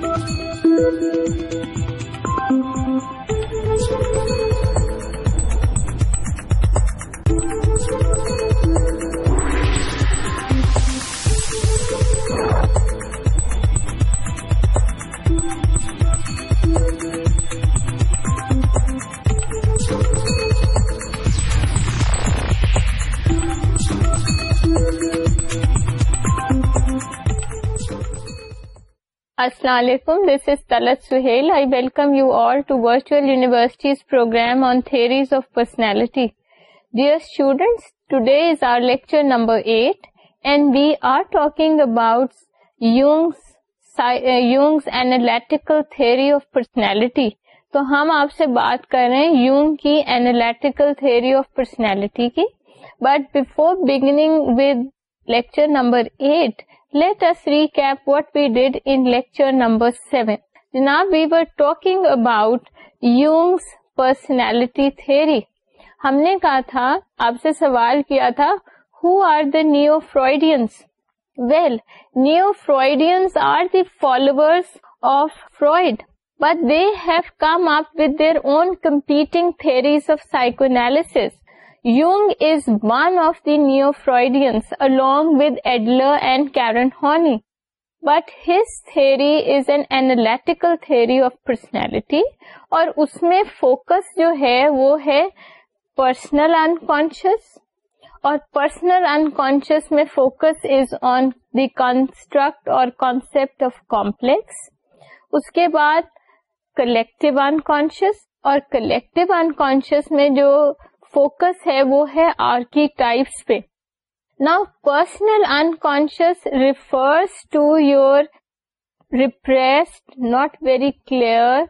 Thank you. السلام علیکم this is Talat Sohail I welcome you all to virtual universities programme on of personality dear students today is our lecture number eight and we are talking about Jung's analytical theory of personality تو ہم آپ سے بات کر رہے ہیں Jung کی of personality کی but before beginning with lecture number eight let what we did انمبر جناب we were talking about Jung's personality theory ہم نے کہا تھا آپ سے سوال کیا تھا who follower of Freud but they have come up with their own competing of cycles one of the new Freudians along with Adler and Karen Horney. But his تھے is an analytical theory of personality اور اس میں focus جو ہے وہ ہے personal ان اور پرسنل ان میں focus is on the construct اور کانسپٹ آف کامپلیکس اس کے بعد کلیکٹیو ان اور کلیکٹیو ان میں جو فوکس ہے وہ ہے آرکی ٹائپس پہ نا personal unconscious refers to your repressed not not very clear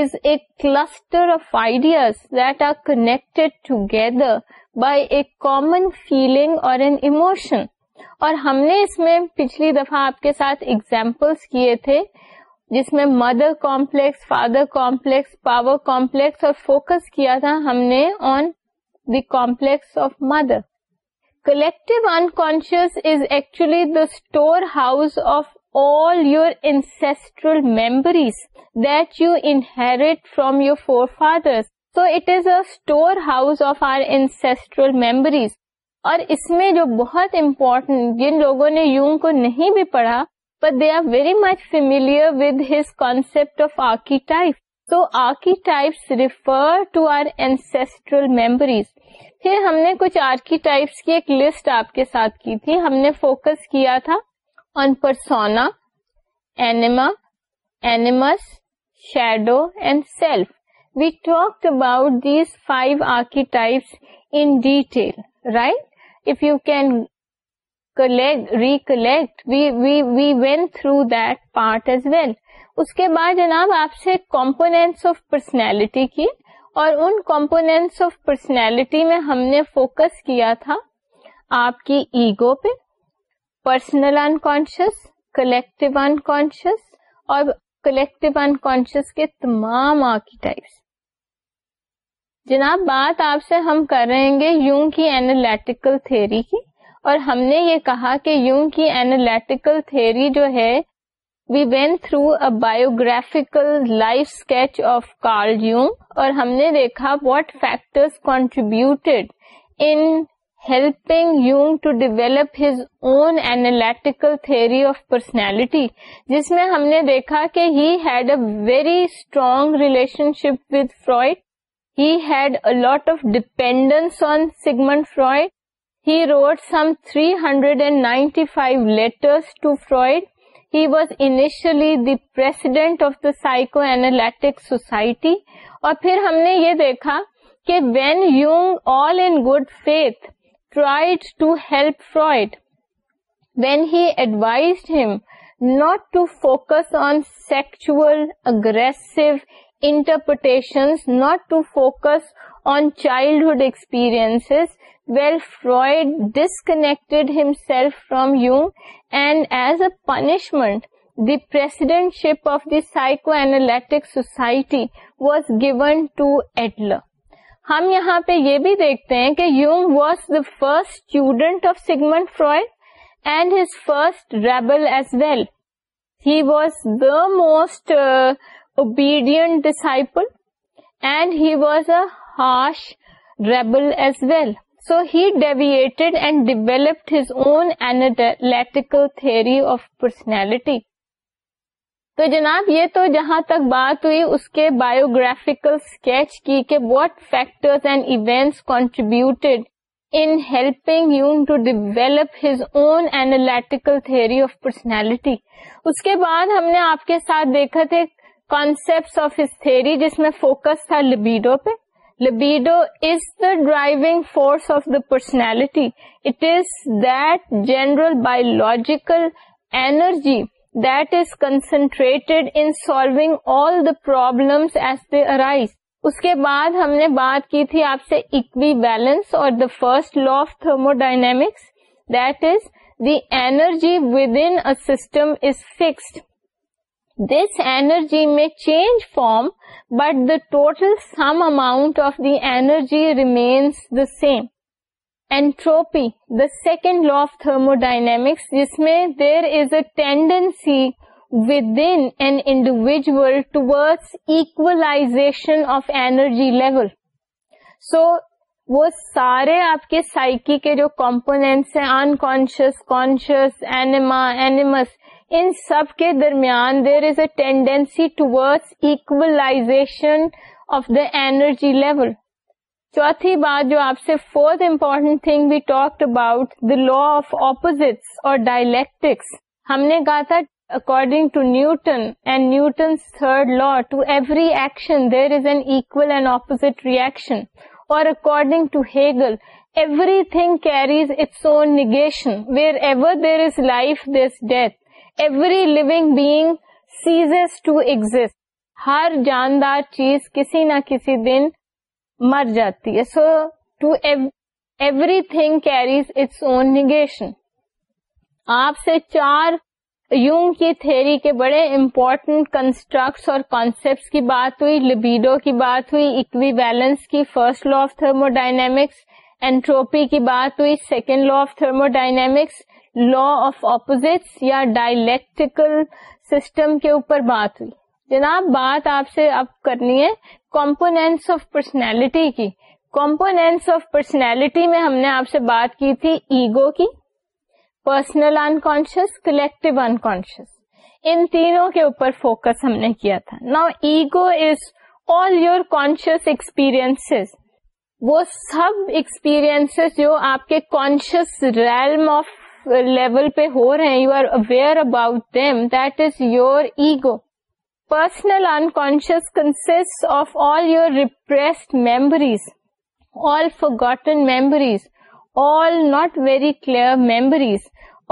is a cluster of ideas that are connected together by a common feeling or an emotion اور ہم نے اس میں پچھلی دفعہ آپ کے ساتھ ایگزامپلس کیے تھے جس میں mother complex father complex power complex اور فوکس کیا تھا ہم نے on the complex of mother collective unconscious is actually the store house of all your ancestral memories that you inherit from your forefather so it is store house of our ancestral memories اور اس میں جو بہت important جن لوگوں نے Jung کو نہیں بھی پڑھا ہم نے ہم نے فوکس کیا we talk about these five archetypes in detail right if you can we, we went through that part as well اس کے بعد جناب آپ سے کمپونیٹس آف پرسنالٹی کی اور ان پرسنالٹی میں ہم نے فوکس کیا تھا آپ کی ایگو پہ پرسنل انکانشیس کلیکٹو انکانشیس اور کلیکٹو انکانشیس کے تمام آرکیٹائپس جناب بات آپ سے ہم کر رہے ہیں یوں کی اینالیٹیکل تھیری کی اور ہم نے یہ کہا کہ یوں کی اینالیٹیکل تھیوری جو ہے we went through a biographical life sketch of Carl یوں اور ہم نے دیکھا what contributed in helping Jung to develop his own analytical theory of personality جس میں ہم نے دیکھا کہ he had a very strong relationship with Freud had a lot of dependence on Sigmund Freud wrote him three hundred and ninety five letters the president of the psychoanalytic society اور پھر ہم نے یہ دیکھا کہ when you all in good faith tried to help Freud when he advised him not to focus on sexual aggressive interpretation not to focus on childhood experience well Freud disconnect ہیل from you and as a punishment دیپ of the سائیکو اینل society was given to Adler ہم یہاں پہ یہ بھی دیکھتے ہیں کہ یوم was the first student of Sigmund Freud has first rebel as well he was the most obedient disciple and he was a harsh rebel as well. So he deviated and developed his own analytical theory of personality. تو جناب یہ تو جہاں تک بات ہوئی اس کے biographical sketch کی کہ what factor and events contributed in helping یو to develop his own analytical theory of personality اس کے بعد ہم نے آپ کے ساتھ دیکھا تھے کانسپٹ آف ہز تھری جس میں فوکس تھا لبیڈو پہ Libido is the driving force of the personality. It is that general biological energy that is concentrated in solving all the problems as they arise. اس کے بعد ہم نے بات کی تھی آپ سے اکوی بیلنس اور the first law of thermodynamics that is the energy within system is fixed this energy میں change form but the total sum amount of the energy remains the same entropy the second law of thermodynamics, dynamics جس میں there is a tendency with in an individual toward اکولاشن of energy level so وہ سارے آپ کے psyche کے جو components ہیں unconscious anima anima animus ان سب کے درمیان دیر از اے ٹینڈینسی ٹوڈ action اکولاشن of the energy level چوتھی بات جو آپ سے fourth important thing we talked about the law of opposites اور ڈائلیکٹکس ہم نے کہا تھا according to Newton and Newton third law to every action there is an equal and opposite reaction اور according to Hegel everything carries its own negation wherever there is life this death every living being ceases to exist ہر جاندار چیز کسی نہ کسی دن مر جاتی ہے so to everything carries its own negation آپ سے چار یونگ کی تھیری کے بڑے امپورٹنٹ کنسٹرکٹس اور کانسپٹ کی بات ہوئی لبیڈو کی بات ہوئی اکوی بیلنس کی first law of thermodynamics entropy کی بات ہوئی second law of thermodynamics law of opposites یا ڈائلیکٹیکل سسٹم کے اوپر بات ہوئی جناب بات آپ سے اب کرنی ہے کمپونیٹس آف پرسنالٹی کی کمپونیٹس آف پرسنالٹی میں ہم نے آپ سے بات کی تھی ایگو کی پرسنل انکانشیس کلیکٹو انکانشیس ان تینوں کے اوپر فوکس ہم نے کیا تھا نا ego is all your conscious experience وہ سب ایکسپیرئنس جو آپ کے کانشیس ریلم آف لیول پہ ہو رہے ہیں you are aware about them that is your ego personal unconscious کنسٹ of all your repressed memories all forgotten memories all not very clear memories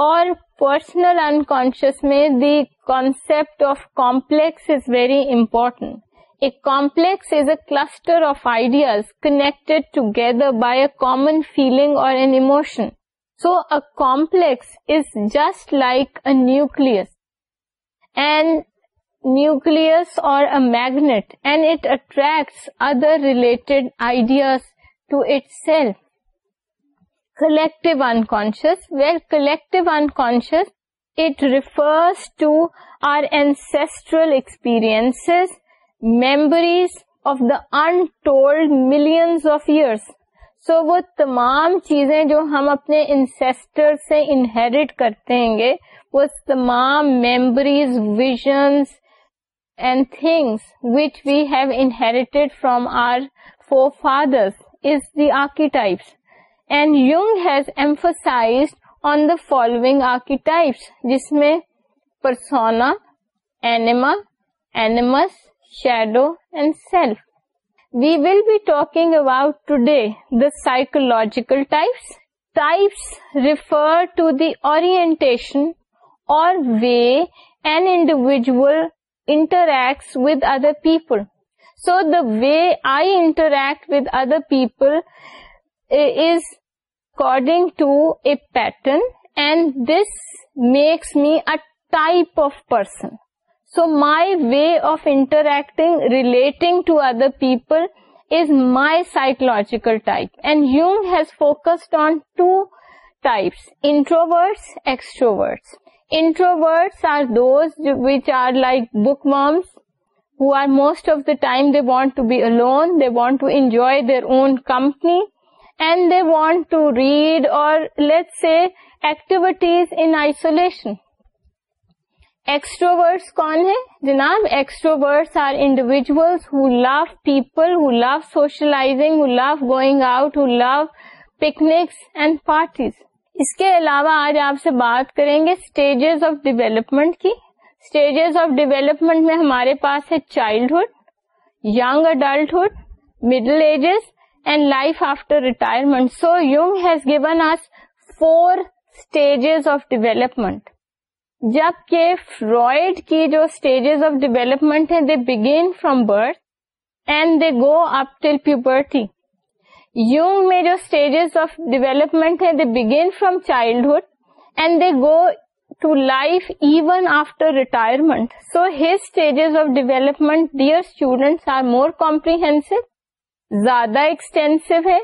اور پرسنل انکانشیس میں the concept of complex is very important A complex is a cluster of ideas connected together by a common feeling or an emotion. So a complex is just like a nucleus nucleus or a magnet and it attracts other related ideas to itself collect ان کو collective ان کو انٹوڈ میل آف یرس so, وہ تمام چیزیں جو ہم اپنے انسیسٹر سے انہیریٹ کرتے ہیں گے وہ تمام memories visions and things which we have inherited from our forefathers is the archetypes and Jung has emphasize on the following archetypes جس میں persona anima animus shadow and self We will be talking about today the psychological types. Types refer to the orientation or way an individual interacts with other people. So the way I interact with other people is according to a pattern, and this makes me a type of person. So my way of interacting, relating to other people is my psychological type. And Jung has focused on two types, introverts, extroverts. Introverts are those which are like bookworms, who are most of the time they want to be alone, they want to enjoy their own company, and they want to read or let's say activities in isolation. Extroverts کون ہے جناب extroverts are individuals who love people who love socialising who love going out who love picnics and parties اس کے علاوہ آج آپ سے بات کریں گے اسٹیجز آف ڈیویلپمنٹ کی اسٹیجز آف ڈیویلپمنٹ میں ہمارے پاس ہے childhood young adulthood middle ages and life after retirement so Jung has given us four stages of development جبکہ فرائڈ کی جو اسٹیجز آف ڈیولپمنٹ ہیں they begin from birth and they go up till puberty Jung میں جو stages of development ہیں they begin from childhood and they go to life even after retirement so his stages of development dear students are more comprehensive زیادہ extensive ہے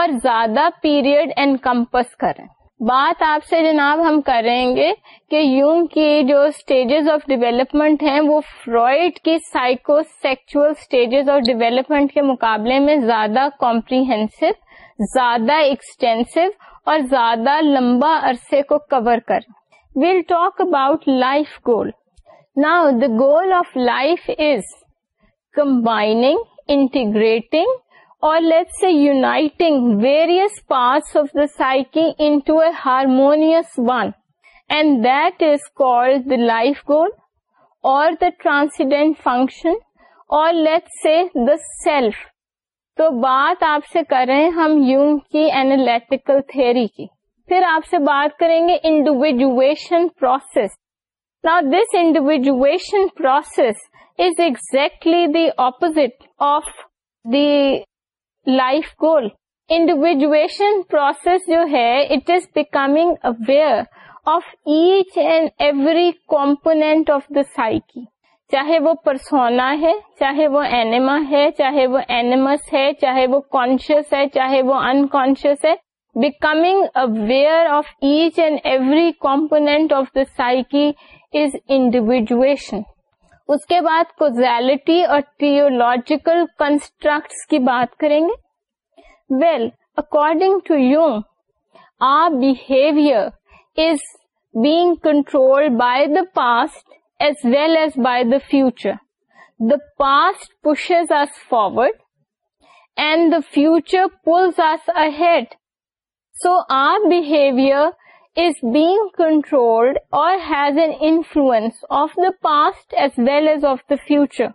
اور زیادہ period and campus کریں بات آپ سے جناب ہم کریں گے کہ یوم کی جو اسٹیجز آف ڈیویلپمنٹ ہیں وہ فرائڈ کی psychosexual stages of development کے مقابلے میں زیادہ کمپریہنسو زیادہ ایکسٹینسو اور زیادہ لمبا عرصے کو کور کر we'll talk about life goal now the goal of life is combining integrating or late سونا various parts of the cycle into a harmonious one and that is کو life goal or transcendent function or late see the self تو بات آپ سے کر رہے ہیں ہم یونگ کی اینالیٹیکل تھری کی پھر آپ سے بات کریں گے انڈیویجویشن پروسیس نا this individuation process is exactly the opposite of the life goal individuation process جو ہے it is becoming aware of each and every component of the psyche چاہے وہ پرسونا ہے چاہے وہ اینما ہے چاہے وہ اینیمس ہے چاہے وہ کانشیس ہے چاہے وہ ان ہے becoming aware of each and every component of the psyche is individuation اس کے بعد کوزیلٹی اور کیو کنسٹرکٹ کی بات کریں گے well according to you are behaviour is being control by the past as well as by the future the past pushes us forward and the future pulls us ahead so behaviour is being controlled اور has an influence of the past as well as of the future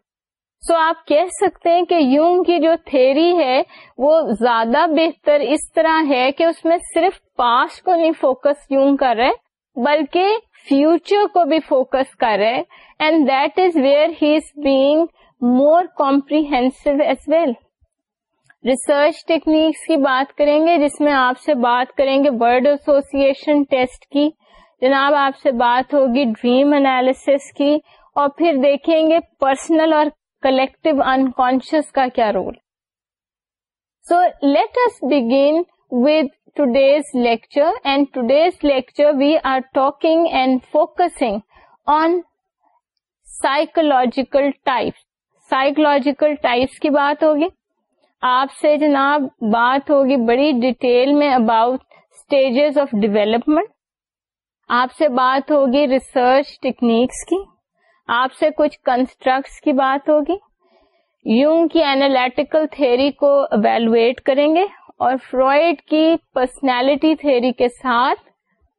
so آپ کہہ سکتے ہیں کہ Jung کی جو theory ہے وہ زیادہ بہتر اس طرح ہے کہ اس میں صرف پاسٹ کو نہیں فوکس یونگ کر رہے بلکہ فیوچر کو بھی فوکس کر رہے and that is where he is being more comprehensive as well research techniques کی بات کریں گے جس میں آپ سے بات کریں گے ورڈ ایسوسیشن ٹیسٹ کی جناب آپ سے بات ہوگی ڈریم انالیس کی اور پھر دیکھیں گے پرسنل اور کلیکٹو انکانشیس کا کیا role so let's begin with today's lecture and today's lecture we are talking and focusing on psychological types psychological types کی بات ہوگی آپ سے جناب بات ہوگی بڑی ڈیٹیل میں اباؤٹ اسٹیجز آف ڈیولپمنٹ آپ سے بات ہوگی ریسرچ ٹیکنیکس کی آپ سے کچھ کنسٹرکٹس کی بات ہوگی یوں کی اینالیٹیکل تھیری کو اویلویٹ کریں گے اور فرائڈ کی پرسنالٹی تھیری کے ساتھ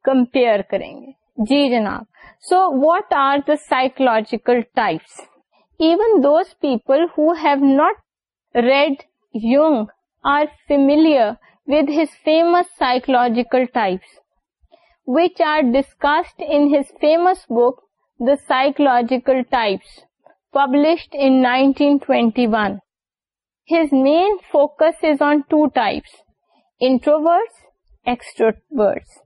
کمپیئر کریں گے جی جناب so what are the psychological types even those people who have not read Jung are familiar with his famous psychological types, which are discussed in his famous book, The Psychological Types, published in 1921. His main focus is on two types, introverts, extroverts.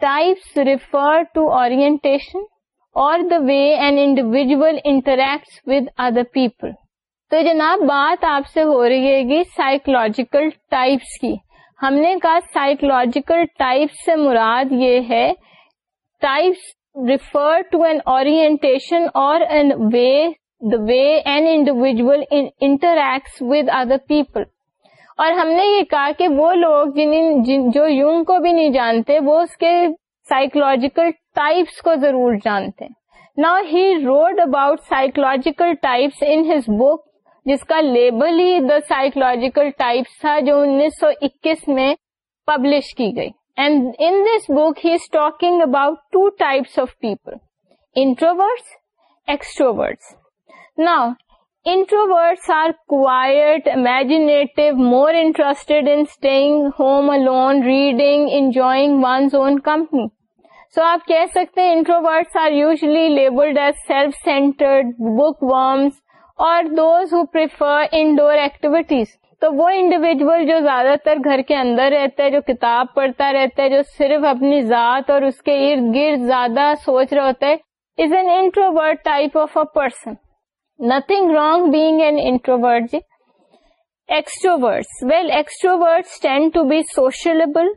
Types refer to orientation or the way an individual interacts with other people. تو جناب بات آپ سے ہو رہی ہے گی psychological types کی ہم نے کہا سائیکلوجیکل ٹائپس سے مراد یہ ہے types refer to an an اور way interacts with other people اور ہم نے یہ کہا کہ وہ لوگ جن, جو یونگ کو بھی نہیں جانتے وہ اس کے سائیکلوجیکل ٹائپس کو ضرور جانتے نا he wrote about psychological types in his book جس کا لیبل ہی دا سائیکولوجیکل ٹائپس تھا جو انیس سو اکیس میں پبلش کی گئی and in this book he is talking about two types of people introverts extroverts now introverts are quiet imaginative more interested in staying home alone reading enjoying ones own company so آپ کہہ سکتے ہیں introverts are usually labelled as self centred bookworms اور those who prefer indoor activities تو وہ individual جو زیادہ تر گھر کے اندر رہتا ہے جو کتاب پڑھتا رہتا ہے جو صرف اپنی ذات اور اس کے ارد گرد زیادہ سوچ رہا ہوتا ہے is an introvert type of a person nothing wrong being an introvert جی extroverts well extroverts tend to be sociable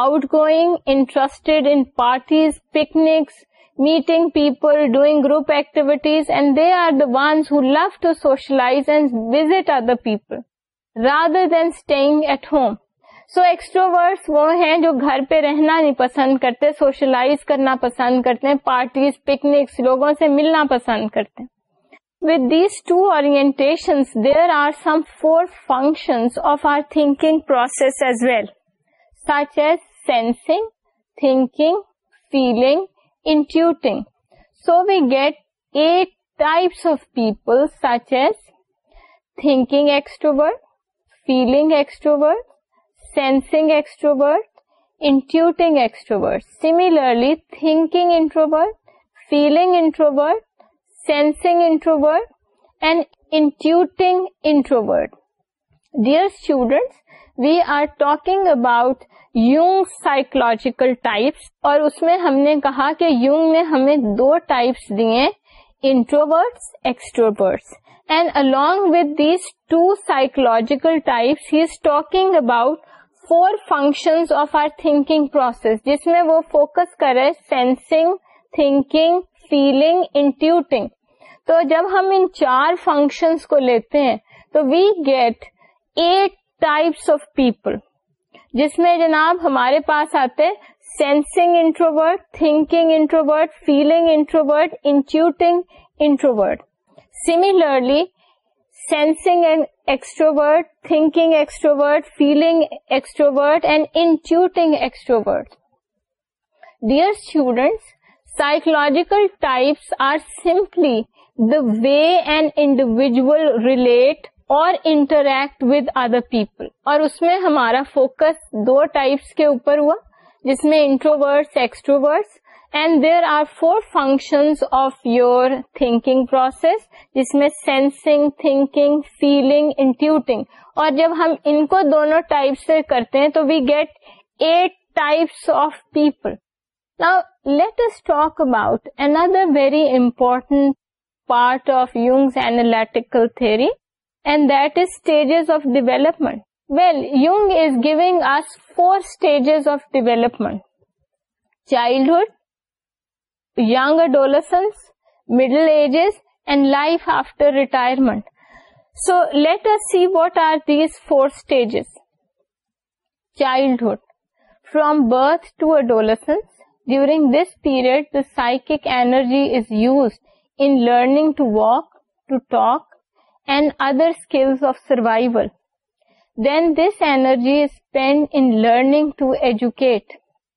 outgoing interested in parties picnics meeting people, doing group activities and they are the ones who love to socialize and visit other people rather than staying at home. So extroverts وہ ہیں جو گھر پہ رہنا نہیں پسند کرتے socialise کرنا پسند کرتے ہیں پارٹیز پکنکس لوگوں سے ملنا پسند کرتے ہیں ود دیز ٹو اور there are some four function of our thinking process as well such as sensing thinking feeling so get at پیپلوبر فیلنگ ایکسٹرو سینسنگ ایکسٹروٹنگ سیملرلی تھنکنگ فیلنگرڈ sensing اینڈیوٹنگ dear students we are talking about Jung psychological types اور اس میں ہم نے کہا کہ یونگ نے ہمیں دو ٹائپس دیے introverts extroverts and along with these two psychological types he is talking about four functions of our thinking process جس میں وہ فوکس کرے سینسنگ تھنکنگ فیلنگ انٹیوٹنگ تو جب ہم ان چار فنکشنس کو لیتے ہیں تو we get eight types of people جس میں جناب ہمارے پاس آتے sensing introvert thinking introvert feeling introvert intuiting introvert similarly similarly sensing and thinking extrovert feeling extrovert and intuiting extrovert dear students psychological types are simply the way and individual relate اور interact with other people اور اس میں ہمارا focus دو types کے اوپر ہوا جس میں introverts extroverts and there are four function of your thinking process جس میں سینسنگ تھنکنگ فیلنگ انٹیوٹنگ اور جب ہم ان کو دونوں ٹائپ سے کرتے ہیں تو we get eight types of people Now, let us talk about another very important part of Jung's analytical theory, and that is stages of development. Well, Jung is giving us 4 stages of development: childhood, young adolescence, middle ages, and life after retirement. So, let us see what are these 4 stages. Childhood. From birth to adolescence, during this period, the psychic energy is used in learning to walk, to talk, learning to educate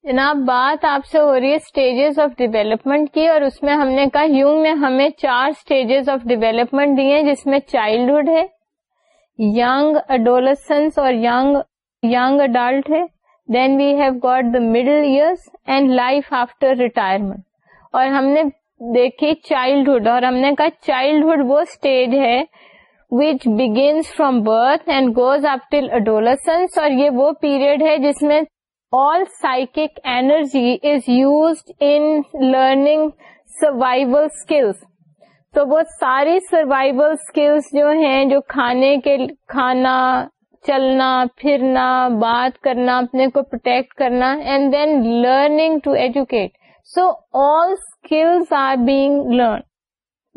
جناب بات آپ سے ہو رہی ہے stages of development کی اور اس میں ہم نے کہا یونگ نے ہمیں چار اسٹیجز آف ڈیولپمنٹ دی ہیں جس میں چائلڈہڈ ہے یگ اڈولسنس اور یگ یگ ہے then we have got the middle years and life after retirement اور ہم نے دیکھی چائلڈہڈ اور ہم نے کہا چائلڈہڈ وہ اسٹیج ہے which begins from birth and goes up till adolescence اور یہ وہ پیریڈ ہے جس میں all psychic energy is used in learning survival skills تو وہ ساری سروائول اسکلس جو ہیں جو کھانے کے کھانا چلنا پھرنا بات کرنا اپنے کو پروٹیکٹ کرنا and then learning to educate so all skills are being learn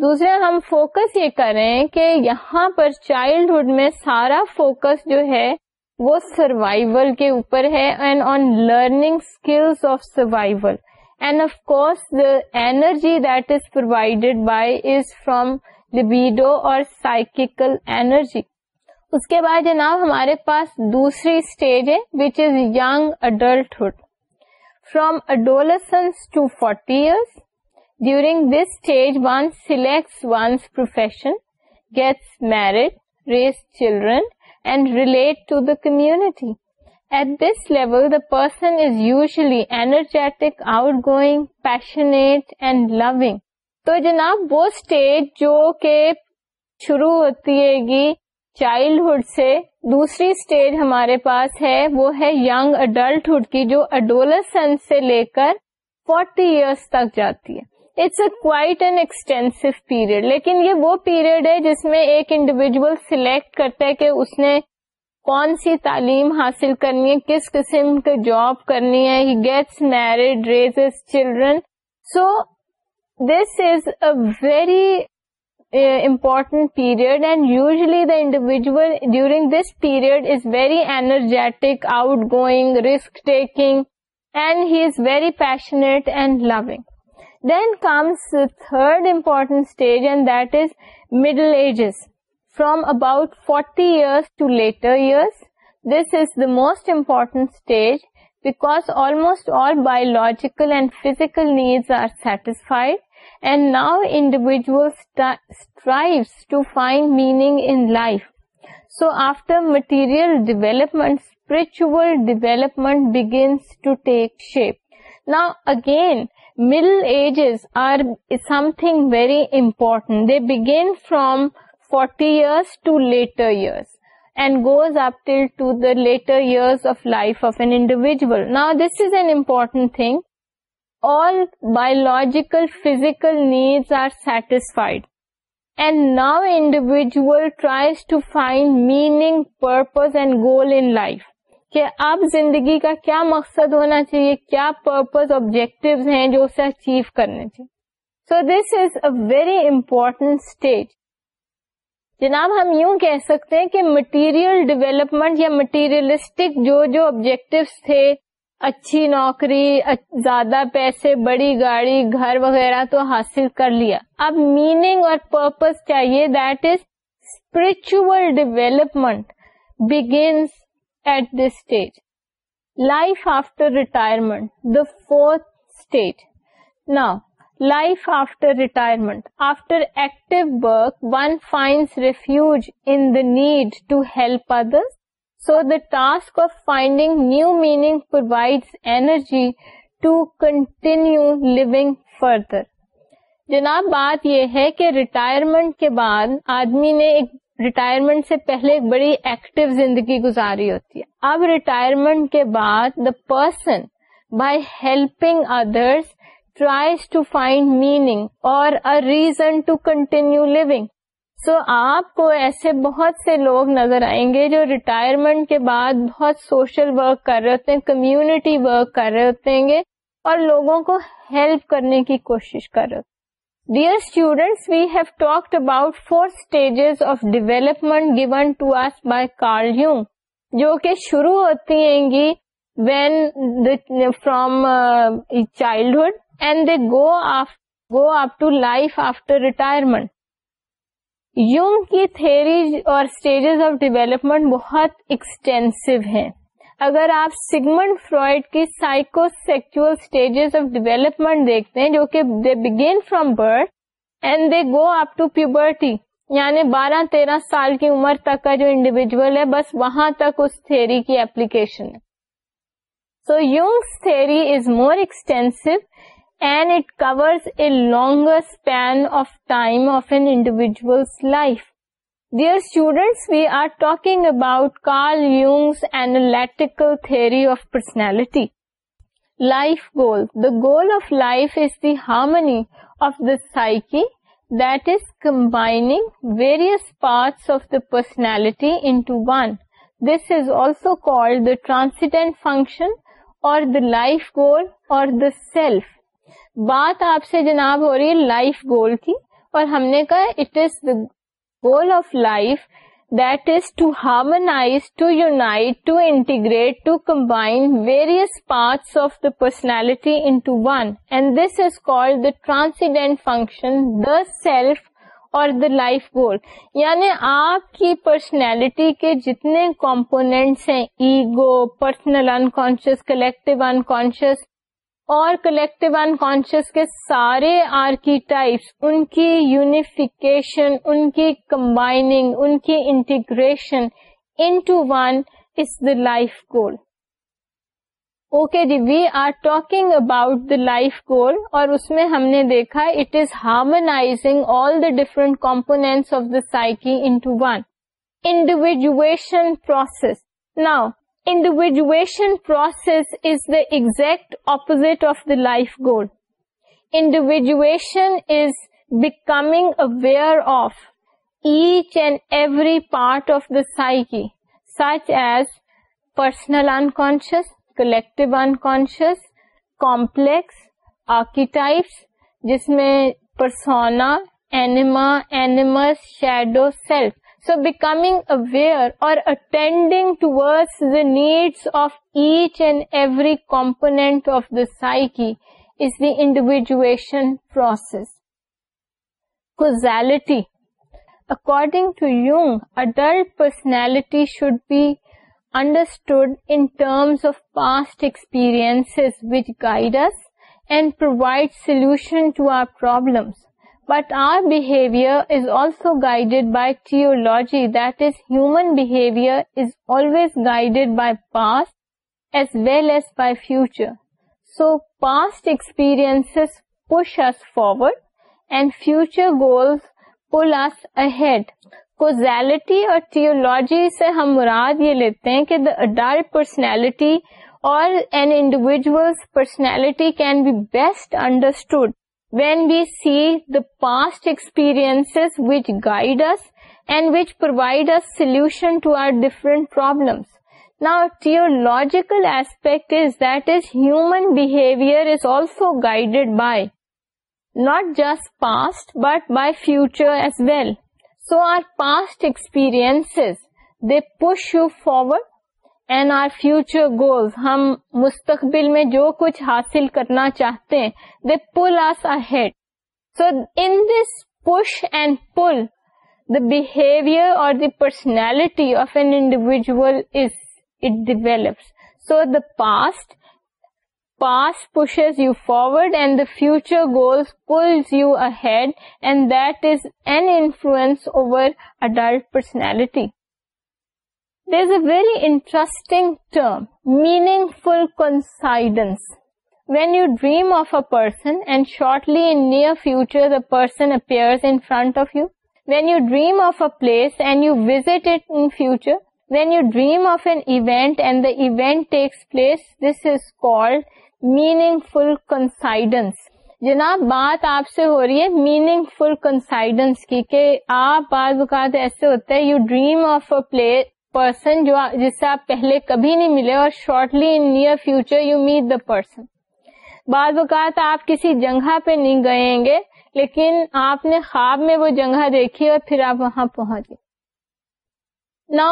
دوسرا ہم فوکس یہ کریں کہ یہاں پر چائلڈہڈ میں سارا فوکس جو ہے وہ سروائیول کے اوپر ہے and on learning skills of survival and of course the energy that is provided by is from libido اور سائکیکل اینرجی اس کے بعد جناب ہمارے پاس دوسری اسٹیج ہے which is young adulthood from adolescence to forty years during this stage one selects one's profession gets married children relate to the community at this level the person is usually energetic outgoing passionate and loving تو جناب وہ stage جو کہ شروع ہوتی ہے گی childhood سے دوسری اسٹیج ہمارے پاس ہے وہ ہے یگ ایڈلٹہ جو اڈولر سینس سے لے کر فورٹی ایئرس تک جاتی ہے it's a quite and extensive period لیکن یہ وہ پیریڈ ہے جس میں ایک انڈیویجل سلیکٹ کرتا ہے کہ اس نے کون سی تعلیم حاصل کرنی ہے کس قسم کے جاب کرنی ہے he gets married raises children so this is a very important period and usually the individual during this period is very energetic outgoing risk taking and he is very passionate and loving Then comes the third important stage, and that is middle ages. From about 40 years to later years, this is the most important stage because almost all biological and physical needs are satisfied, and now individuals strives to find meaning in life. So after material development, spiritual development begins to take shape. Now again, Middle ages are something very important. They begin from 40 years to later years and goes up till to the later years of life of an individual. Now this is an important thing. All biological, physical needs are satisfied. And now individual tries to find meaning, purpose and goal in life. کہ آپ زندگی کا کیا مقصد ہونا چاہیے کیا purpose objective ہیں جو اسے اچیو کرنے چاہیے so this is a very important stage جناب ہم یوں کہہ سکتے ہیں کہ مٹیریل ڈیولپمنٹ یا مٹیریلسٹک جو جو آبجیکٹو تھے اچھی نوکری زیادہ پیسے بڑی گاڑی گھر وغیرہ تو حاصل کر لیا اب میننگ اور پرپز چاہیے that is spiritual development begins at this stage life after retirement the active life after retirement after active the need to help others. So the task of finding new meaning provides energy to continue living further جناب بات یہ ہے کہ retirement کے بعد آدمی نے ایک ریٹائرمنٹ سے پہلے ایک بڑی ایکٹیو زندگی گزاری ہوتی ہے اب ریٹائرمنٹ کے بعد the person by helping others tries to find meaning اور a reason to continue living so آپ کو ایسے بہت سے لوگ نظر آئیں گے جو ریٹائرمنٹ کے بعد بہت سوشل ورک کر رہے ہوتے ہیں کمیونٹی ورک کر رہے ہوتے گے اور لوگوں کو ہیلپ کرنے کی کوشش کر رہے ہوتے dear student we have talked about four stages of development given to us by Carl یو جو کہ شروع ہوتی ہیں گی when from childhood and they go go up to life after retirement Jung کی تھیریز اور اسٹیجز آف ڈیولپمنٹ بہت ایکسٹینسو ہیں اگر آپ سیگمنٹ فرائڈ کی psychosexual stages of development دیکھتے ہیں جو کہ they begin from birth and they go up to puberty یعنی بارہ تیرہ سال کی عمر تک کا جو انڈیویجل ہے بس وہاں تک اس تھیری کی اپلیکیشن ہے so Jung's theory is more extensive and it course a long span of time of an individual's life dear students we are talking about Carl یوگ analytical theory of personality life goal the goal of life is the harmony of the psyche thus combining various parts of the personality into one this is also called the transcendent function اور the life goal اور self بات آپ سے جناب ہو رہی life goal کی اور ہم نے کہا it is the goal of life that is to harm nice to unite to integrate to combine various parts of the personality into one and this is call the transcendent function the self اور the life goal یعنی آپ کی personality کے جتنے components ہیں ego personal unconscious collective unconscious اور collective کے سارے آرکیٹائپس ان کی یونیفیکیشن ان کی کمبائننگ ان کی integration into one is the life goal okay we are talking about the life goal اور اس میں ہم نے دیکھا it is ہارمنائزنگ all the different components of the psyche into one individuation process now individuation process is the exact purpose of the life goal individuation is become aware of each and every part of the psyche such as personal unconscious collective in conscious complex archetype جس میں persona anima animus shadow self So becoming aware or attending towards the needs of each and every component of the psyche is the individuation process. Causality. According to Jung, adult personality should be understood in terms of past experiences which guide us and provide solution to our problems. But آرہیویئر is also guided by teleology that is human behaviour is always guided by past as well as by future so past experience push us forward and future goals pull us ahead causality اور ٹیولاجی سے ہم مراد یہ لیتے ہیں کہ the adult personality اور individual personality can be best understood when we see the past experiences which guide us and which provide us solution to our different problems. Now, teleological aspect is that is human behavior is also guided by not just past but by future as well. So, our past experiences, they push you forward and our future goals ہم مستقبل میں جو کچھ حاصل کرنا چاہتے ہیں the pull are ahead so in this push and pull the behaviour اور the personality of an individual as it develops so the past past pushes you forward and the future goals pulls you ahead and that is an influence over adult personality is a very interesting term meaningful coincidence when you dream of a person and shortly in near future person appear in front of you when you dream of a place and you visit it in future when you dream of an event and the event takes place this is called meaningful coincidence جناب بات آپ سے ہو رہی ہے meaning فل کنسائڈنس کی کہ آپ بعض اوقات ایسے ہوتا ہے you dream of a place person جو جس سے آپ پہلے کبھی نہیں ملے اور shortly in near future you meet the person بعض اوقات آپ کسی جگہ پہ نہیں گئے گے لیکن آپ نے خواب میں وہ جگہ دیکھی اور پھر آپ وہاں نا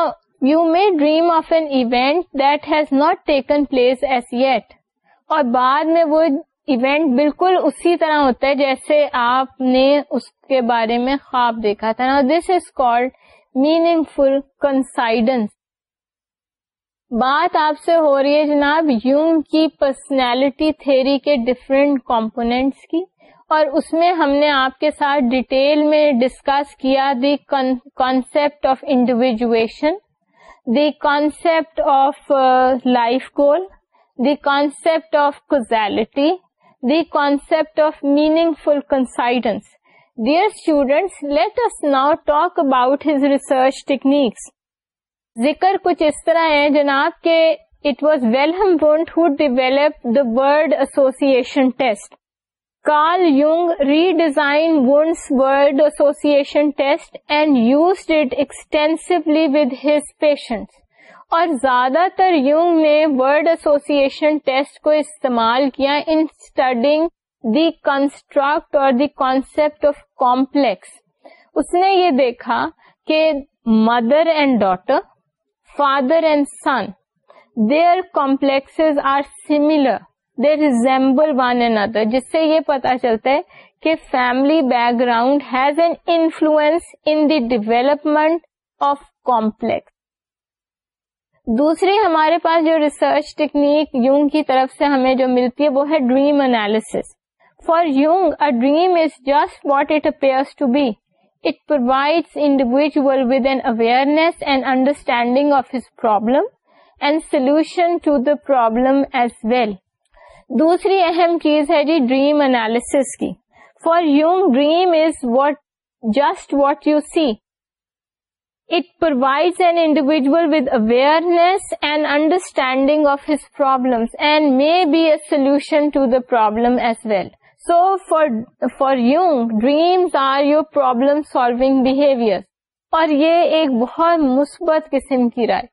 you may dream of an event that has not taken place as yet اور بعد میں وہ ایونٹ بالکل اسی طرح ہوتا ہے جیسے آپ نے اس کے بارے میں خواب دیکھا تھا نا this is called meaningful coincidence بات آپ سے ہو رہی ہے جناب یونگ کی پرسنالٹی تھیری کے ڈفرینٹ کمپونیٹس کی اور اس میں ہم نے آپ کے ساتھ ڈیٹیل میں ڈسکس کیا the concept of individuation the concept of life goal the concept of causality the concept of meaningful coincidence dear students let us now talk about his research techniques ذکر کچھ اس طرح ہے جناب کے it was valid hood develop the word association test Carl Jung redesign once world association test and use it extensively with his patient اور زیادہ تر یونگ نے ورڈ ایسوسیشن ٹیسٹ کو استعمال کیا انٹڈنگ دی کنسٹرکٹ اور the concept of complex اس نے یہ دیکھا کہ mother and daughter father and son their complex are similar they resemble one N other جس سے یہ پتا چلتا ہے کہ family background has an influence in the development of complex دوسری ہمارے پاس جو ریسرچ ٹیکنیک یونگ کی طرف سے ہمیں جو ملتی ہے وہ ہے dream analysis For Jung, a dream is just what it appears to be. It provides individual with an awareness and understanding of his problem and solution to the problem as well. دوسری اہم چیز ہے جی dream analysis کی for Jung dream is what just what you see it provide an individual with awareness and understanding of his problem and may be a solution to the problem as well so for for you dreams are your problem solving behaviour اور یہ ایک بہت مثبت قسم کی رائے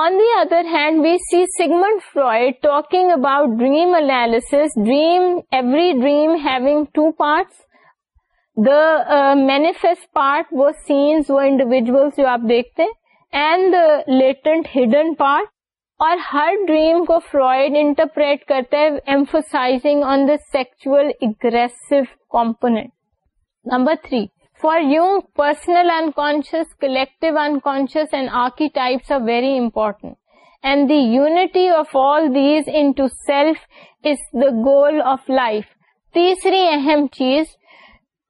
on the other hand we see Sigmund Freud talking about dream analysis dream every dream having two parts the manifest part وہ scenes وہ انڈیویجلس جو آپ دیکھتے ہیں اینڈ لیٹنٹ ہڈن پارٹ اور ہر ڈریم کو فرائڈ انٹرپریٹ کرتے ہیں ایمفوسائزنگ on the sexual aggressive component number three for you personal unconscious collective unconscious and archetypes are very important and the unity of all these into self is the goal of life تیسری اہم چیز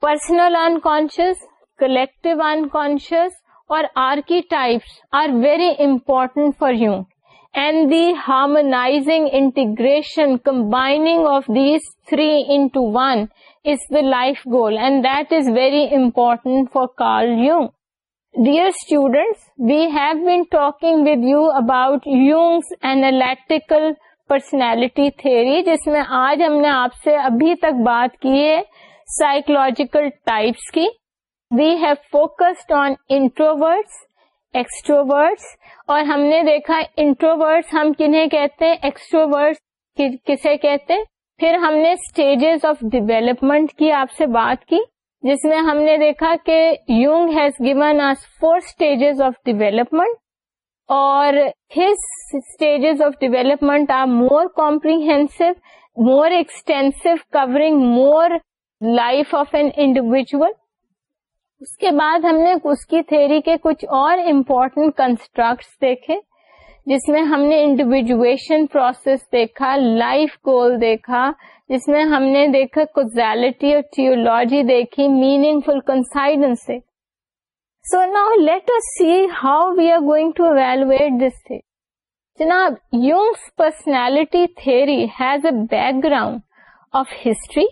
personal unconscious collective unconscious اور archetypes are very important for you and the ہارموناگ integration combining of these three into one is the life goal and that is very important for all you dear student we have been talking with you about Jung's analytical personality تھے جس میں آج ہم نے آپ سے ابھی تک بات کی ہے سائکلوجیکل ٹائپس کی we have focused on introverts اور ہم نے دیکھا انٹروورٹس ہم کنہیں کہتے ہیں ایکسٹروورٹس کسے کہتے پھر ہم نے اسٹیجز آف ڈیویلپمنٹ کی آپ سے بات کی جس میں ہم نے دیکھا کہ Jung has given us four stages of development اور his stages of development are more comprehensive more extensive covering more life of an individual اس کے بعد ہم نے اس کی تھیری کے کچھ اور امپورٹنٹ کنسٹرکٹ دیکھے جس میں ہم نے انڈیویجویشن پروسیس دیکھا لائف گول دیکھا جس میں ہم نے دیکھا کوزیلٹی اور ٹیولوجی دیکھی میننگ فل کنسائڈنس سے so now let us see how we are going to evaluate this جناب Jung's personality theory has a background of history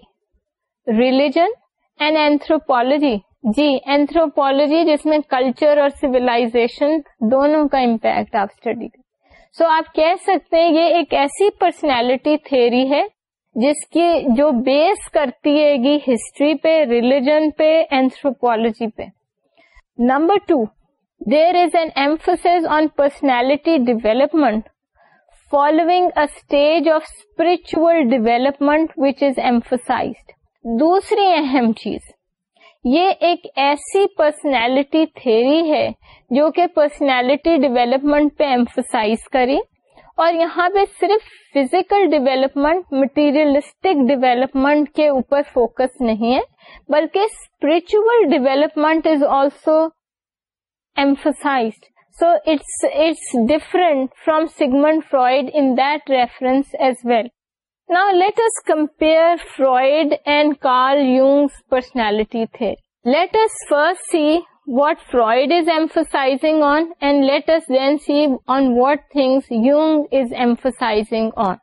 religion and anthropology جی اینتھروپالوجی جس میں کلچر اور سیولاشن دونوں کا امپیکٹ آپ study کر سو آپ کہہ سکتے ہیں یہ ایک ایسی پرسنالٹی تھیری ہے جس کی جو بیس کرتی ہے گی ہسٹری پہ ریلیجن پہ اینتھروپالوجی پہ number two there is an emphasis on personality development following stage of spiritual development which is emphasised دوسری اہم چیز یہ ایک ایسی پرسنالٹی تھیری ہے جو کہ پرسنالٹی ڈیولپمنٹ پہ ایمفسائز کری اور یہاں پہ صرف فزیکل ڈیولپمنٹ مٹیریلسٹک ڈیولپمنٹ کے اوپر فوکس نہیں ہے بلکہ spiritual development is also emphasised so it's it's different from Sigmund Freud in that reference as well Now let us compare Freud and Carl Jung's personality theory. Let us first see what Freud is emphasizing on, and let us then see on what things Jung is emphasizing on.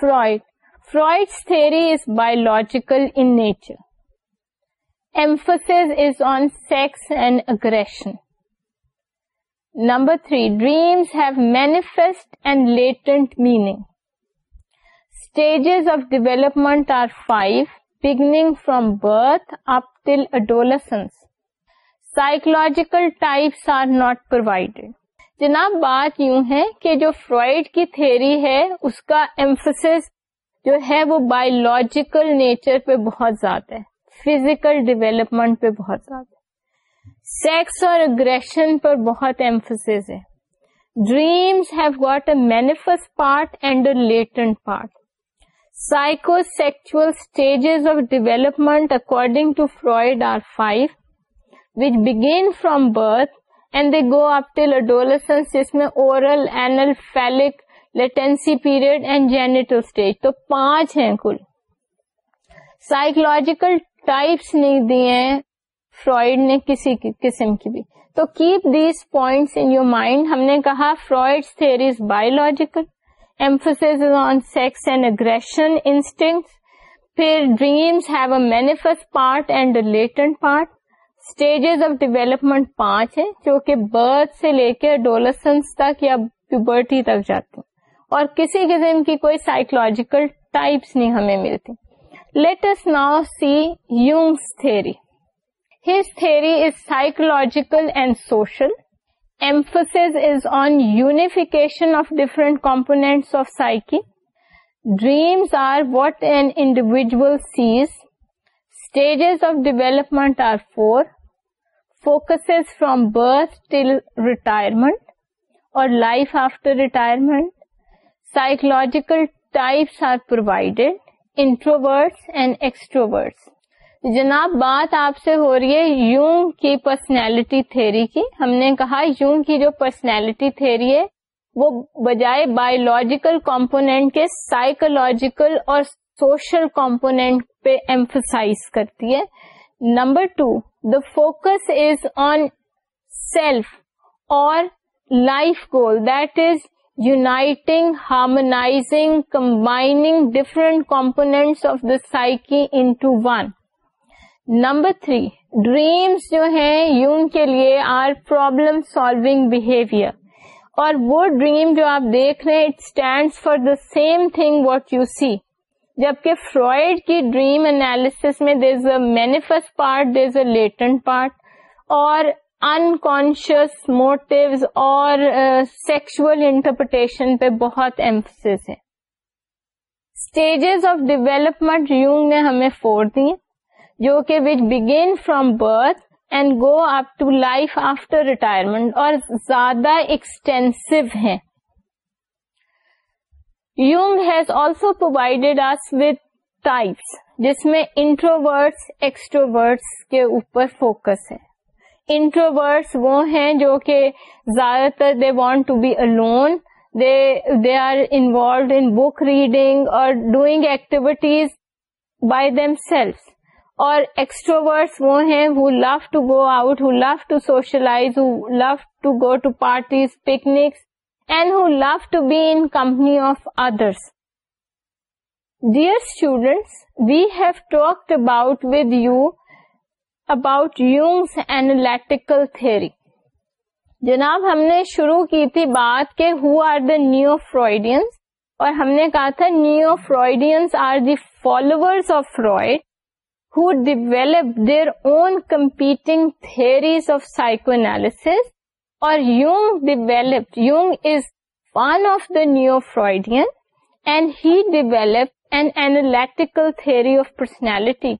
Freud's theory is biological in nature. Emphasis is on sex and aggression. Number 3, dreams have manifest and latent meaning. up birth adolescence adolescence types are not provided جناب بات یوں ہے کہ جو Freud کی theory ہے اس کا ایمفس جو ہے وہ بایولوجیکل نیچر پہ بہت زیادہ ہے فزیکل ڈیویلپمنٹ پہ بہت زیادہ سیکس اور اگریشن پر بہت ایمفسس ہے dreams have got a manifest part and a latent part which بگ from birth and the go up adolescence جس میں پانچ ہیں کل سائکولوجیکل ٹائپس نہیں دیے فرائڈ نے کسی قسم کی بھی تو keep this point in your mind ہم نے کہا Freud theory's biological emphasis on sex and aggression instinct پھر dreams a part اینڈنٹ part stage of development پانچ ہیں جو کہ برتھ سے لے کے ڈولسنس تک یا پیوبرٹی تک جاتی اور کسی قسم کی کوئی سائیکولوجیکل ٹائپس نہیں ہمیں ملتی let's now see Jung's theory his theory is psychological and social emphasis is on unification of different components of psyche. Dreams are what an individual sees. Stages of development are 4. Focuses from birth till retirement or life after retirement. Psychological types are provided, introverts and extroverts. جناب بات آپ سے ہو رہی ہے یوں کی personality theory کی ہم نے کہا یوں کی جو پرسنالٹی تھیری ہے وہ بجائے بایولوجیکل کمپونیٹ کے سائیکولوجیکل اور سوشل کمپونیٹ پہ ایمفسائز کرتی ہے number two the focus is on self اور life goal that is uniting ہارموناگ combining different components of the psyche into one number three dreams جو ہیں یونگ کے لیے آر پرابلم سالوگ بہیویئر اور وہ ڈریم جو آپ دیکھ رہے ہیں it stand for the same thing what you see جبکہ فرائڈ کی ڈریم انالیس میں there is a manifest part there is a latent part اور انکانشیس موٹوز اور سیکشل uh, انٹرپریٹیشن پہ بہت ایمفس ہے اسٹیجز آف ڈیولپمنٹ یونگ نے ہمیں فور دیے جو کہ which begin from birth and go up to life after retirement اور زیادہ ایکسٹینسو ہیں Jung has also provided us with types جس میں انٹروورٹس ایکسٹروورٹس کے اوپر فوکس ہے انٹروورٹس وہ ہیں جو کہ زیادہ تر they want to be own they are involved in book reading اور doing activities by themselves اور ایکسٹروورڈ وہ ہیں who love to go out who love to socialise who love to go to parties picnic and who love to be in company of others dear students we have talked about with you about Jung's and analytical جناب ہم نے شروع کی تھی بات کہ ہو are the neo Freudians اور ہم نے کہا تھا neo Freudians are the followers of Freud who developed their own competing theories of psychoanalysis or Jung developed, Jung is one of the Neo-Freudian and he developed an analytical theory of personality.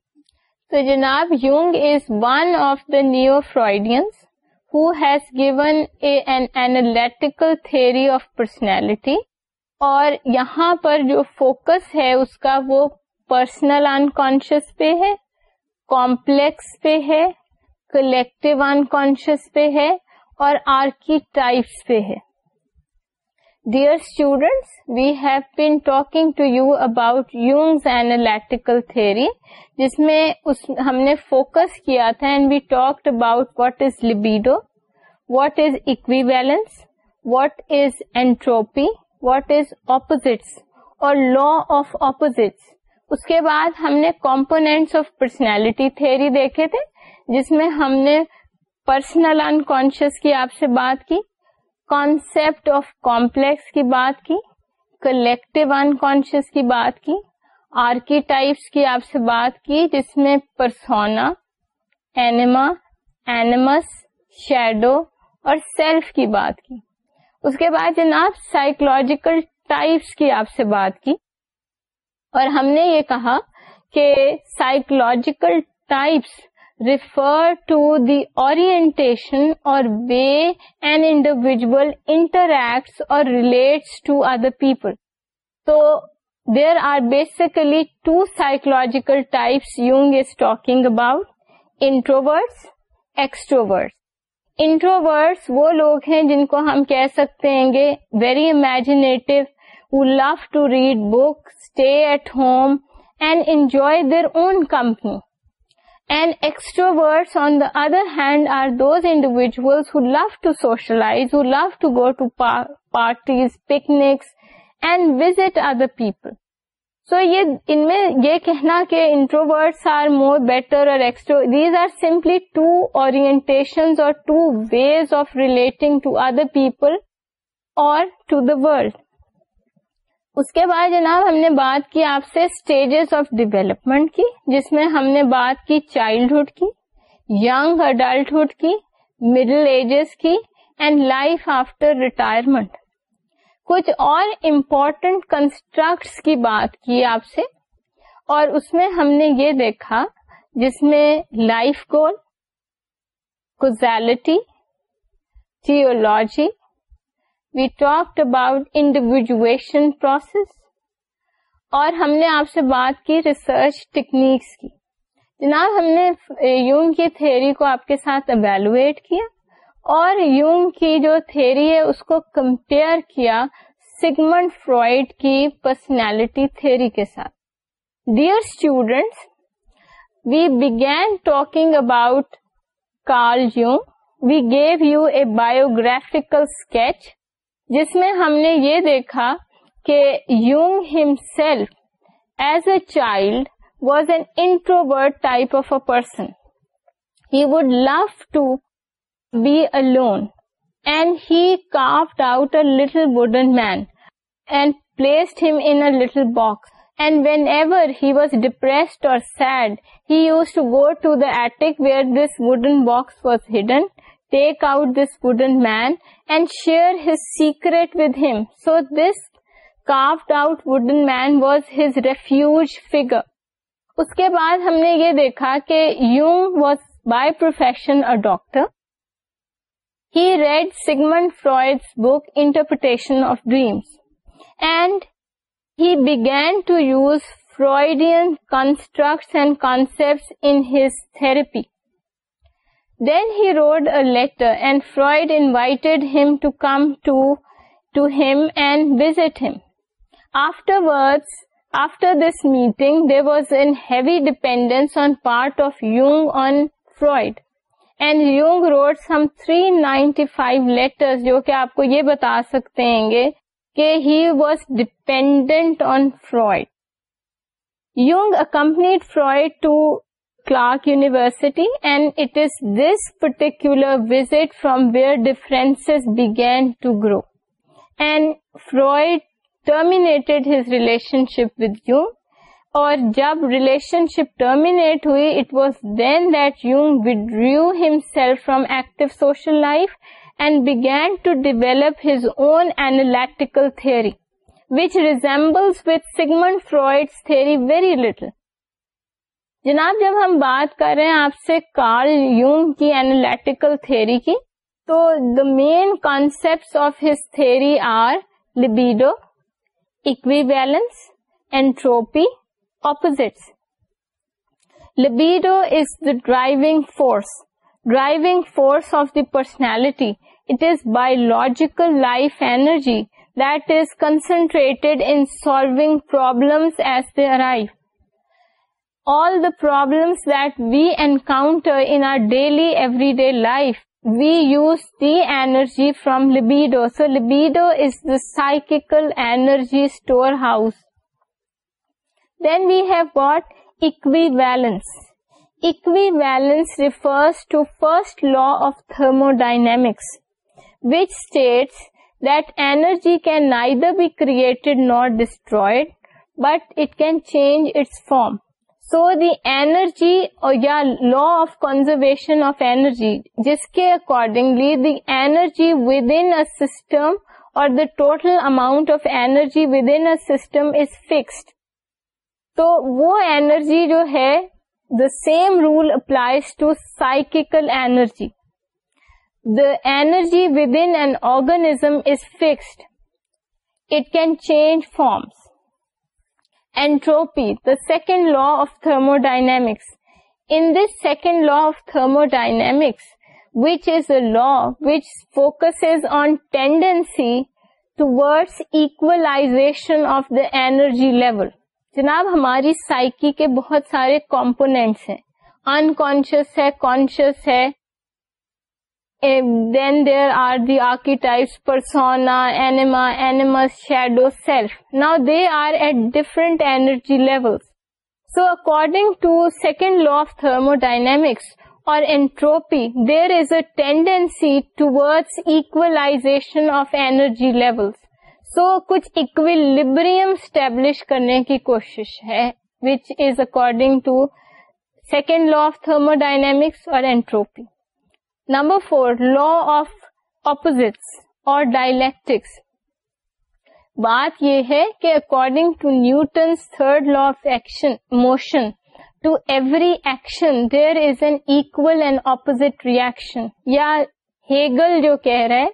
So, Janab, Jung is one of the Neo-Freudians who has given a, an analytical theory of personality اور یہاں پر جو focus ہے اس کا وہ personal unconscious پہ ہے کمپلیکس پہ ہے ان کانشیس پہ ہے اور آرکیٹائپس پہ ہے dear students we have been talking to you about Jung's analytical theory جس میں اس ہم نے فوکس کیا تھا and we talk about what is libido what is اکوی balance what is entropy what is opposites اور لا آف اپوزٹس اس کے بعد ہم نے کمپونیٹس آف پرسنالٹی تھری دیکھے تھے جس میں ہم نے پرسنل انکانشیس کی آپ سے بات کی کانسپٹ آف کمپلیکس کی بات کی کلیکٹو انکانشیس کی بات کی آرکیٹائپس کی آپ سے بات کی جس میں پرسونا اینما اینمس شیڈو اور سیلف کی بات کی اس کے بعد جناب سائیکولوجیکل ٹائپس کی آپ سے بات کی اور ہم نے یہ کہا کہ psychological types refer to the اور وے این انڈیویژل انٹریکٹس اور ریلیٹس ٹو ادر پیپل تو there are basically two psychological types Jung is talking about introverts extroverts introverts وہ لوگ ہیں جن کو ہم کہہ سکتے ہیں گے ویری امیجنیٹو و ل read book stay there own company and extro the hand are those individuals who love to go to parties picnics and visit other people so یہ ان میں یہ کہنا کہ انٹروورس آر مور بیٹر اور two orientations اور اس کے بعد جناب ہم نے بات کی آپ سے اسٹیجز آف ڈیویلپمنٹ کی جس میں ہم نے بات کی چائلڈہڈ کی یگ اڈلٹہڈ کی مڈل ایجز کی اینڈ لائف آفٹر ریٹائرمنٹ کچھ اور امپورٹنٹ کنسٹرکٹ کی بات کی آپ سے اور اس میں ہم نے یہ دیکھا جس میں life goal causality theology we talk about individuation process اور ہم نے آپ سے بات کی ریسرچ ٹیکنیکس کی جناب ہم نے یونگ کی تھیری کو آپ کے ساتھ اویلویٹ کیا اور یونگ کی جو تھیری ہے اس کو کمپیئر کیا سگمنڈ فرائڈ کی پرسنالٹی تھیری کے ساتھ dear students we begin talking about Carl Jung we give you a biographical sketch جس میں ہم نے یہ دیکھا کہ Jung him as a child was an introvert type of a person he would love to be own and he carved out a little wooden man and placed him in little box and when ever he was ڈیپریسڈ اور said he used to go to the attic where this wooden box was hidden take out this wooden man and share his secret with him so this کاف out wooden man was his refuge figure اس کے بعد ہم نے یہ دیکھا کہ Jung was by profession a doctor he read Sigmund Freud book interpretation of dreams and he begin to use Freudian construct and concept in his therapy then he wrote a letter and Freud and him to hand visit her after this meeting they was an heavy dependence on part of Jung on Freud and Jung wrote him three ninety five letter جو کہ آپ کو یہ بتا سکتے ہیں گے کہ he was dependent on Freud Jung complete Freud to Clark University and it is this particular visit from where difference began to grow and term his relationship you اور جب ریلیشن شپ ٹرمینیٹ ہوئی it was then that Jung you himself from active social life and begin to develop his own analytical theory which resembles with Sigmund Freud theory very little جناب جب ہم بات کر رہے ہیں آپ سے کارل یونگ کی اینالیٹیکل تھیری کی تو the main concept of his theory are libido اکوی balance entropy opposite libido is the driving force driving force of the personality it is biological life energy that is concentrated in solving problem as they arrive all the problems that we encounter in our daily everyday life, we use the energy from libido. So libido is the psychical energy storehouse. Then we have got equivalence. Equivalence refers to first law of thermodynamics, which states that energy can neither be created nor destroyed, but it can change its form. So the energy یا law of conservation of energy جس کے accordingly the energy within system اور the total amount of energy within system is fixed تو وہ اینرجی جو ہے the same rule applies to psychical energy the energy with in an organism is fixed it can change forms entropy the second law of thermodynamics in this second law of thermodynamics which is the law works on tendency towards ایکولاشن of the energy level جناب ہماری cycle کے بہت سارے components ہیں unconscious ہے conscious ہے then there are the archetypes persona animus shadow self now they are at different energy levels so according to second law of thermodynamics اور tendency toward equalization of energy levels so کچھ equilibrium establish کرنے کی کوشش ہے which is according to second law of thermodynamics اور entropy number four law of opposite اور dialectics بات یہ ہے کہ according to Newton's third law of action motion to every action there is an and opposite reaction یا Hegel جو کہہ رہے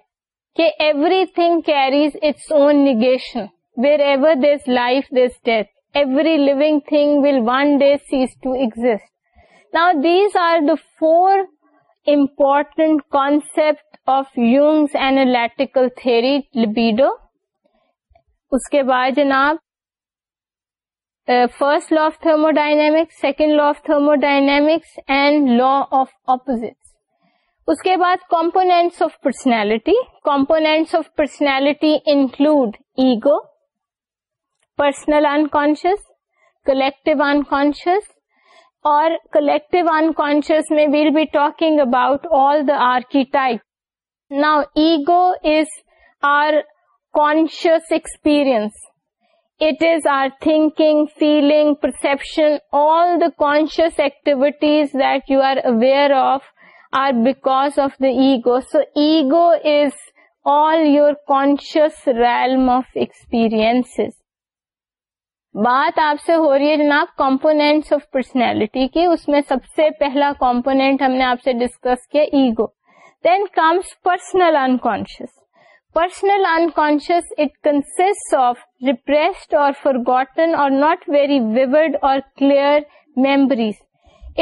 کہ everything carries its own negation wherever this life this death every living thing will one day cease to exist now these are the four important concept of Jung's analytical theory libido اس کے بعد جناب first law of thermodynamics second law of thermodynamics and law of opposite اس کے بعد components of personality components of personality include ego personal unconscious collective unconscious اور collective unconscious میں we'll be talking about all the archetype now ego is our conscious experience it is our thinking feeling perception all the conscious activities that you are aware of are because of the ego so ego is all your conscious realm of experience بات آپ سے ہو رہی ہے جناب component of personality کی اس میں سب سے پہلا کمپونیٹ ہم نے آپ سے ڈسکس کیا ego then comes personal unconscious personal unconscious it consists of repressed اور گوٹن اور ناٹ ویری ویورڈ اور clear memories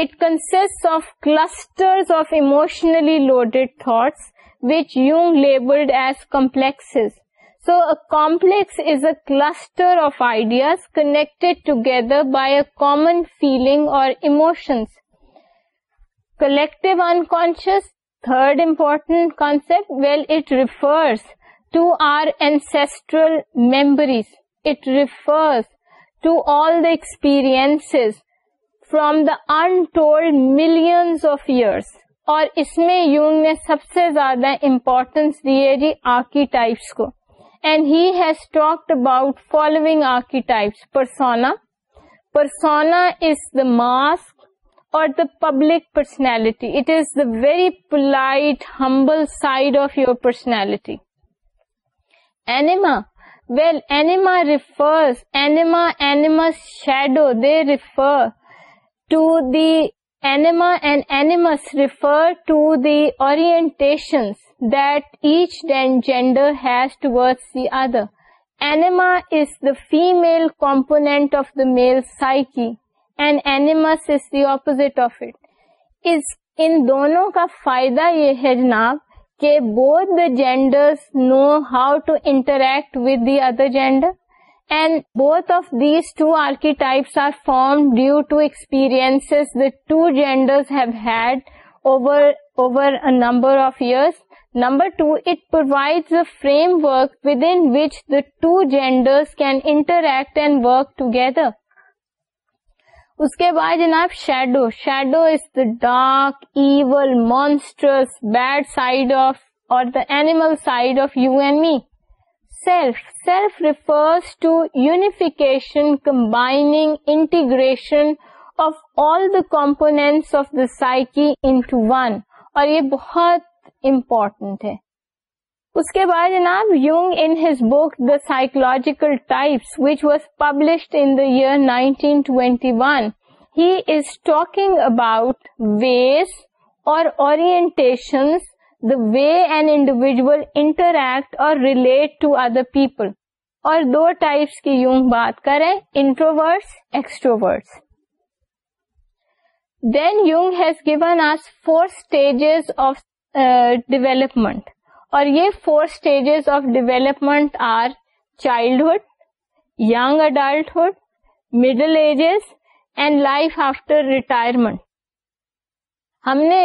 it consists of cluster of emotionally loaded thoughts which Jung labelled as complex complex is a cluster of ideas connect together by a common feeling اور emotions collect in code important concept well it refers to our ancestral memories it refers to all the experience from the untold million of years اور اس میں یون میں سب سے زیادہ importance ریڈی آکی ٹائپس کو and he has talked about following archetypes. Persona is the mask or the public personality. It is the very polite, humble side of your personality. Anima. Well, anima's shadow, they refer to the anima, and animus refer to the orientations genders the other anima is the female component of the male psyche and anima is the opposite of it کا فائدہ یہ ہے جناب کہ both the genders how to interact with the other gender and both of these two archetype are form due to experience the two gendered over number of years number two it provide a framework with in which the two genders can interact and work together اس کے بعد جناب shadow shadow is the dark even monster bad side of our side of the psyche into one اور یہ بہت important ہے اس کے بعد جناب Jung in his book the psychological types which was published in the year 1921 he is talking about ways or orientations or way and individual interact or relate to other people اور دو types کی یوں بات کریں introverts extroverts then Jung has given us four stages of development اور یہ four stages of development are childhood young adulthood middle ages and life after retirement ہم نے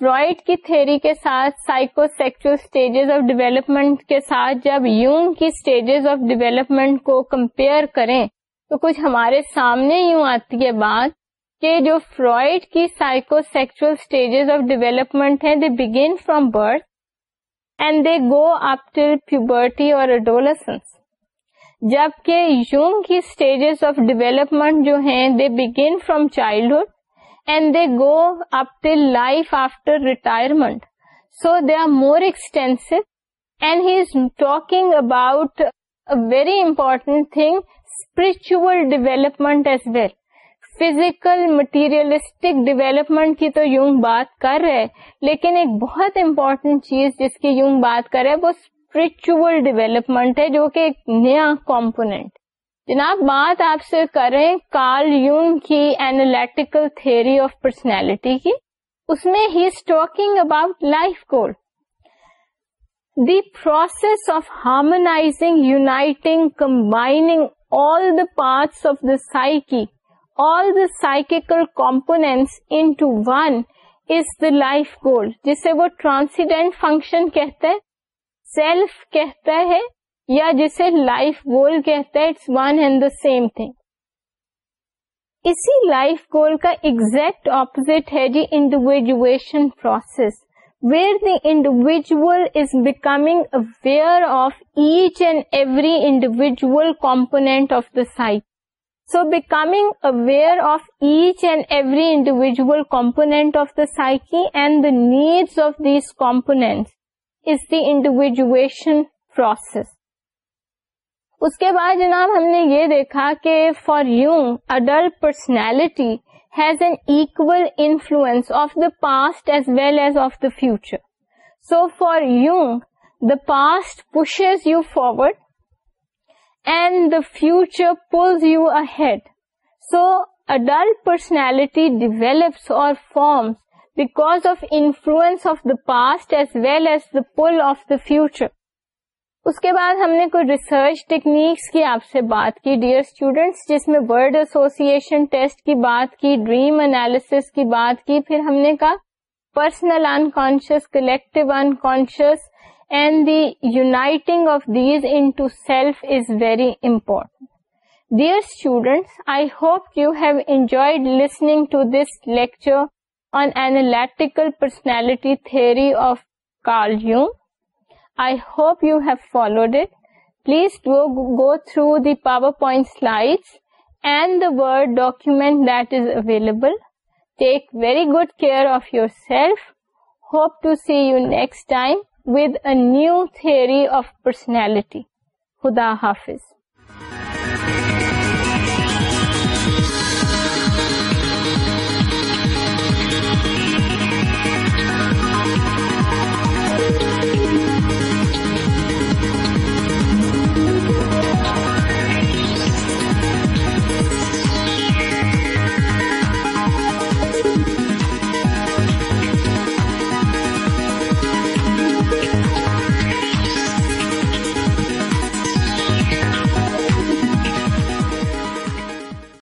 فرائڈ کی تھیری کے ساتھ psychosexual stages of development کے ساتھ جب یونگ کی اسٹیجز آف ڈیولپمنٹ کو کمپیئر کریں تو کچھ ہمارے سامنے یوں آتی ہے بات کہ جو فرائڈ کی psychosexual stages of development ہیں they begin from birth and they go up till puberty اور اڈولسنس جبکہ یونگ کی اسٹیجز آف ڈیولپمنٹ جو ہیں they begin from childhood and they go up till life after retirement so they are more extensive and he is talking about very important thing spiritual development as well physical materialistic development کی تو یوں بات کر رہے لیکن ایک بہت important چیز جس کی یوں بات کر رہے وہ اسپرچل ڈیویلپمنٹ ہے جو کہ ایک نیا کمپونیٹ جناب بات آپ سے کریں کارل یونگ کی اینالیٹیکل تھیری آف پرسنالٹی کی اس میں he is talking about life goal the process of harmonising uniting combining all the parts of the psyche all the cycle components life goal جسے وہ ٹرانسڈینٹ فنکشن کہتا ہے سیلف کہتا ہے یا جسے لائف گول کہتا اسی لائف گول کا ایگزیکٹ اوپزٹ ہے جی individuation process where the individual is become aware of each and every individual component of the cycle so becoming aware of each and every individual component of the psyche and the need of these component is the individuation process اس کے بعد جناب ہم نے یہ دیکھا کہ for you adult personality has an eco influence of the past as well as of the future so for you the past pushes you forward and the future pulls you ahead so adult personality develops اور forms because of influence of the past as well as the pull of the future اس کے بعد ہم نے کوئی research techniques کی آپ سے بات کی ڈیئر اسٹوڈینٹس جس میں ورڈ ایسوسیشن ٹیسٹ کی بات کی ڈریم انالیس کی بات کی پھر ہم نے کہا personal unconscious collective unconscious and the uniting of these into self is very important. Dear students, I hope you have enjoyed listening to this lecture on analytical personality theory of Carl Jung. I hope you have followed it. Please go through the PowerPoint slides and the Word document that is available. Take very good care of yourself. Hope to see you next time. With a new theory of personality خدا حافظ